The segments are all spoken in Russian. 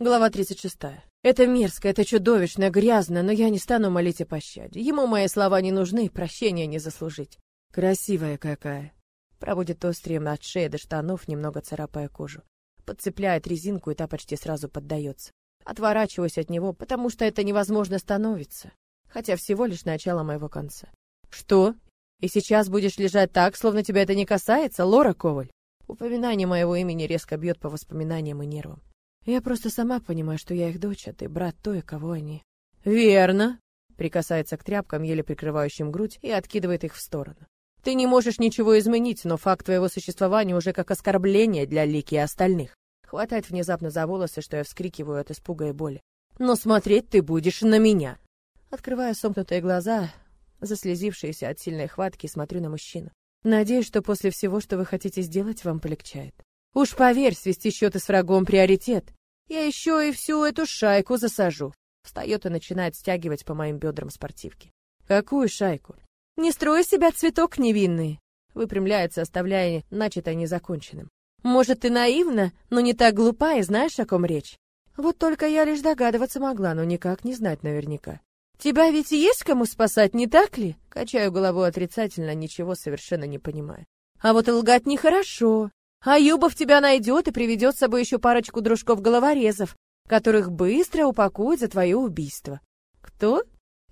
Глава 36. Это мерзко, это чудовищно, грязно, но я не стану молить о пощаде. Ему мои слова не нужны, прощения не заслужить. Красивая какая. Проводит острием от шеи до штанов, немного царапая кожу. Подцепляет резинку, и та почти сразу поддается. Отворачиваюсь от него, потому что это невозможно становится. Хотя всего лишь начало моего конца. Что? И сейчас будешь лежать так, словно тебя это не касается, Лора Коваль? Упоминание моего имени резко бьет по воспоминаниям и нервам. Я просто сама понимаю, что я их дочь, а ты брат той, кого они. Верно. Прикасается к тряпкам, еле прикрывающим грудь, и откидывает их в сторону. Ты не можешь ничего изменить, но факт твоего существования уже как оскорбление для Лики и остальных. Хватает внезапно за волосы, что я вскрикиваю от испуга и боли. Но смотреть ты будешь на меня. Открывая сомкнутые глаза, заслезившиеся от сильной хватки, смотрю на мужчину. Надеюсь, что после всего, что вы хотите сделать, вам полегчает. Уж поверь, свести счеты с врагом приоритет. Я еще и всю эту шайку засажу. Встает и начинает стягивать по моим бедрам спортивки. Какую шайку? Не строй себя цветок невинный. Выпрямляется, оставляя начатое незаконченным. Может, ты наивна, но не так глупа и знаешь, о ком речь. Вот только я лишь догадываться могла, но никак не знать наверняка. Тебя ведь есть кому спасать, не так ли? Качаю головой отрицательно, ничего совершенно не понимая. А вот лгать нехорошо. А Юбов тебя найдет и приведет с собой еще парочку дружков-головорезов, которых быстро упакуют за твое убийство. Кто?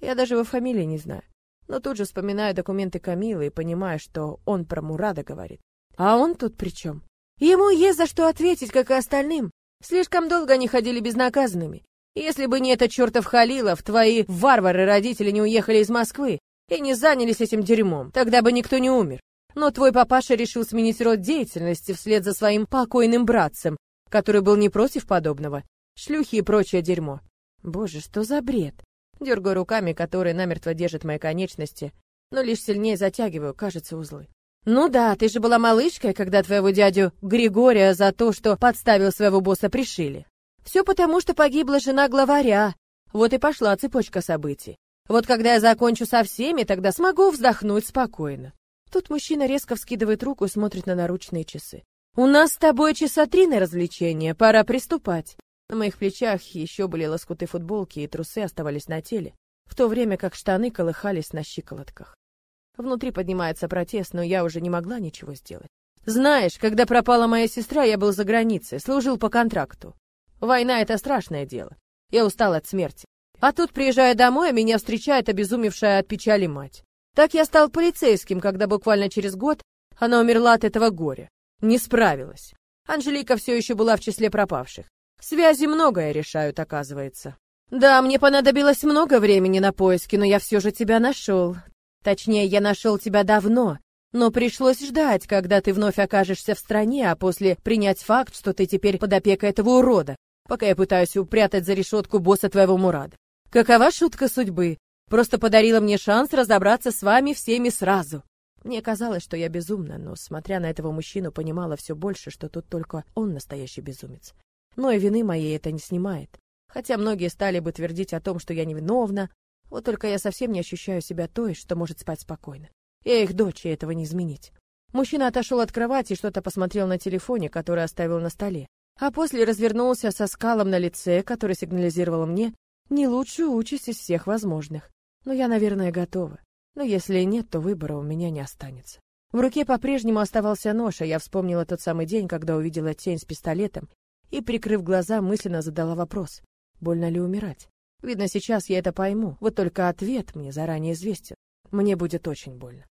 Я даже его фамилии не знаю. Но тут же вспоминаю документы Камилы и понимаю, что он про Мурада говорит. А он тут при чем? Ему есть за что ответить, как и остальным. Слишком долго они ходили безнаказанными. Если бы не этот чертов Халилов, твои варвары-родители не уехали из Москвы и не занялись этим дерьмом, тогда бы никто не умер. Но твой папаша решил сменить род деятельности вслед за своим покойным братцем, который был не против подобного. Шлюхи и прочее дерьмо. Боже, что за бред? Дергаю руками, которые намертво держат мои конечности, но лишь сильнее затягиваю, кажется, узлы. Ну да, ты же была малышкой, когда твоего дядю Григория за то, что подставил своего босса, пришили. Все потому, что погибла жена главаря. Вот и пошла цепочка событий. Вот когда я закончу со всеми, тогда смогу вздохнуть спокойно. Тут мужчина резко вскидывает руку и смотрит на наручные часы. «У нас с тобой часа три на развлечение, пора приступать». На моих плечах еще были лоскуты футболки, и трусы оставались на теле, в то время как штаны колыхались на щиколотках. Внутри поднимается протест, но я уже не могла ничего сделать. Знаешь, когда пропала моя сестра, я был за границей, служил по контракту. Война — это страшное дело. Я устал от смерти. А тут, приезжая домой, меня встречает обезумевшая от печали мать. Так я стал полицейским, когда буквально через год она умерла от этого горя. Не справилась. Анжелика все еще была в числе пропавших. Связи многое решают, оказывается. Да, мне понадобилось много времени на поиски, но я все же тебя нашел. Точнее, я нашел тебя давно, но пришлось ждать, когда ты вновь окажешься в стране, а после принять факт, что ты теперь под опекой этого урода, пока я пытаюсь упрятать за решетку босса твоего Мурада. Какова шутка судьбы? Просто подарила мне шанс разобраться с вами всеми сразу. Мне казалось, что я безумна, но, смотря на этого мужчину, понимала все больше, что тут только он настоящий безумец. Но и вины моей это не снимает. Хотя многие стали бы твердить о том, что я невиновна, вот только я совсем не ощущаю себя той, что может спать спокойно. Я их дочь, и этого не изменить. Мужчина отошел от кровати и что-то посмотрел на телефоне, который оставил на столе. А после развернулся со скалом на лице, который сигнализировал мне не лучшую участь из всех возможных. Но я, наверное, готова. Но если нет, то выбора у меня не останется. В руке по-прежнему оставался нож, а я вспомнила тот самый день, когда увидела тень с пистолетом и, прикрыв глаза, мысленно задала вопрос: больно ли умирать? Видно, сейчас я это пойму. Вот только ответ мне заранее известен. Мне будет очень больно.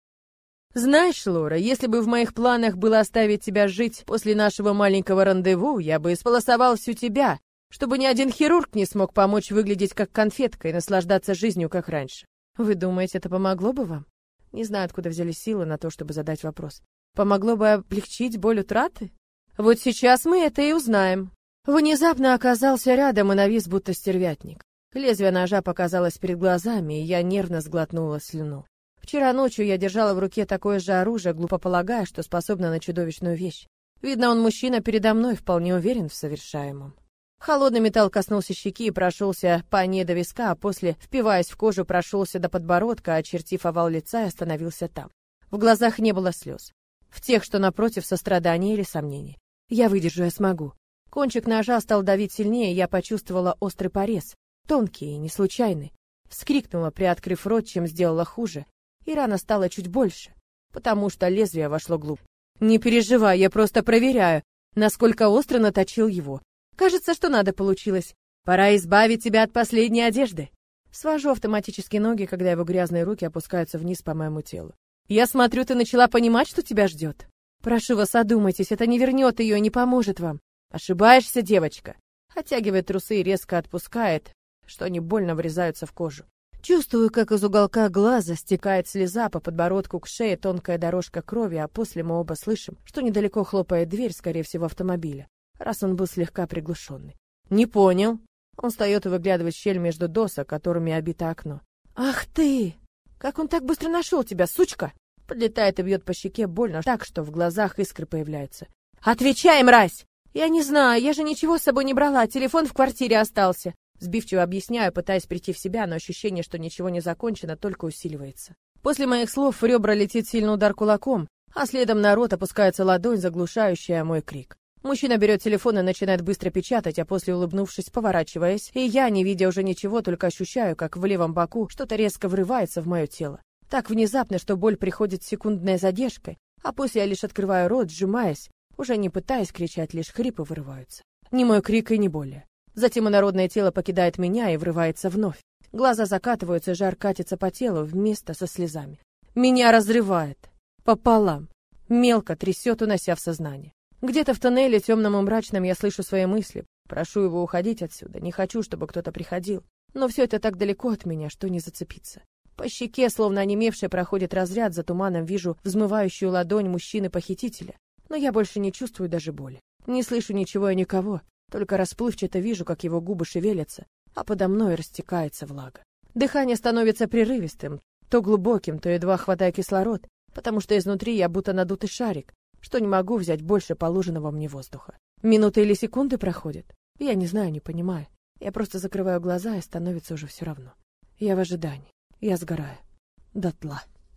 Знаешь, Лора, если бы в моих планах было оставить тебя жить после нашего маленького рандеву, я бы исполосовал всю тебя, чтобы ни один хирург не смог помочь выглядеть как конфетка и наслаждаться жизнью, как раньше. Вы думаете, это помогло бы вам? Не знаю, откуда взяли силы на то, чтобы задать вопрос. Помогло бы облегчить боль утраты? Вот сейчас мы это и узнаем. Внезапно оказался рядом и навис, будто стервятник. Лезвие ножа показалось перед глазами, и я нервно сглотнула слюну. Вчера ночью я держала в руке такое же оружие, глупо полагая, что способна на чудовищную вещь. Видно, он мужчина передо мной вполне уверен в совершаемом. Холодный металл коснулся щеки и прошелся по ней до виска, а после, впиваясь в кожу, прошелся до подбородка, очертив овал лица и остановился там. В глазах не было слез. В тех, что напротив, сострадания или сомнений. Я выдержу, я смогу. Кончик ножа стал давить сильнее, я почувствовала острый порез, тонкий и не случайный. Вскрикнула, приоткрыв рот, чем сделала хуже, и рана стала чуть больше, потому что лезвие вошло глубже. Не переживай, я просто проверяю, насколько остро наточил его. Кажется, что надо получилось. Пора избавить тебя от последней одежды. Свожу автоматически ноги, когда его грязные руки опускаются вниз по моему телу. Я смотрю, ты начала понимать, что тебя ждет. Прошу вас, одумайтесь, это не вернет ее и не поможет вам. Ошибаешься, девочка. Оттягивает трусы и резко отпускает, что они больно врезаются в кожу. Чувствую, как из уголка глаза стекает слеза по подбородку к шее, тонкая дорожка крови, а после мы оба слышим, что недалеко хлопает дверь, скорее всего, автомобиля, раз он был слегка приглушенный. Не понял. Он встает и выглядывает в щель между досок, которыми обито окно. Ах ты! Как он так быстро нашел тебя, сучка? Подлетает и бьет по щеке больно, так что в глазах искры появляются. Отвечай, мразь! Я не знаю, я же ничего с собой не брала, телефон в квартире остался. Сбивчиво объясняю, пытаясь прийти в себя, но ощущение, что ничего не закончено, только усиливается. После моих слов в ребра летит сильный удар кулаком, а следом на рот опускается ладонь, заглушающая мой крик. Мужчина берет телефон и начинает быстро печатать, а после, улыбнувшись, поворачиваясь, и я, не видя уже ничего, только ощущаю, как в левом боку что-то резко врывается в мое тело. Так внезапно, что боль приходит с секундной задержкой, а после я лишь открываю рот, сжимаясь, уже не пытаясь кричать, лишь хрипы вырываются. Не мой крик и не более. Затем инородное тело покидает меня и врывается вновь. Глаза закатываются, жар катится по телу вместо со слезами. Меня разрывает. Пополам. Мелко трясет, унося в сознание. Где-то в тоннеле темном и мрачном я слышу свои мысли. Прошу его уходить отсюда. Не хочу, чтобы кто-то приходил. Но все это так далеко от меня, что не зацепиться. По щеке, словно онемевший, проходит разряд, за туманом вижу взмывающую ладонь мужчины-похитителя. Но я больше не чувствую даже боли. Не слышу ничего и никого. Только расплывчато вижу, как его губы шевелятся, а подо мной растекается влага. Дыхание становится прерывистым, то глубоким, то едва хватая кислород, потому что изнутри я будто надутый шарик, что не могу взять больше положенного мне воздуха. Минуты или секунды проходят. Я не знаю, не понимаю. Я просто закрываю глаза, и становится уже все равно. Я в ожидании. Я сгораю. Дотла.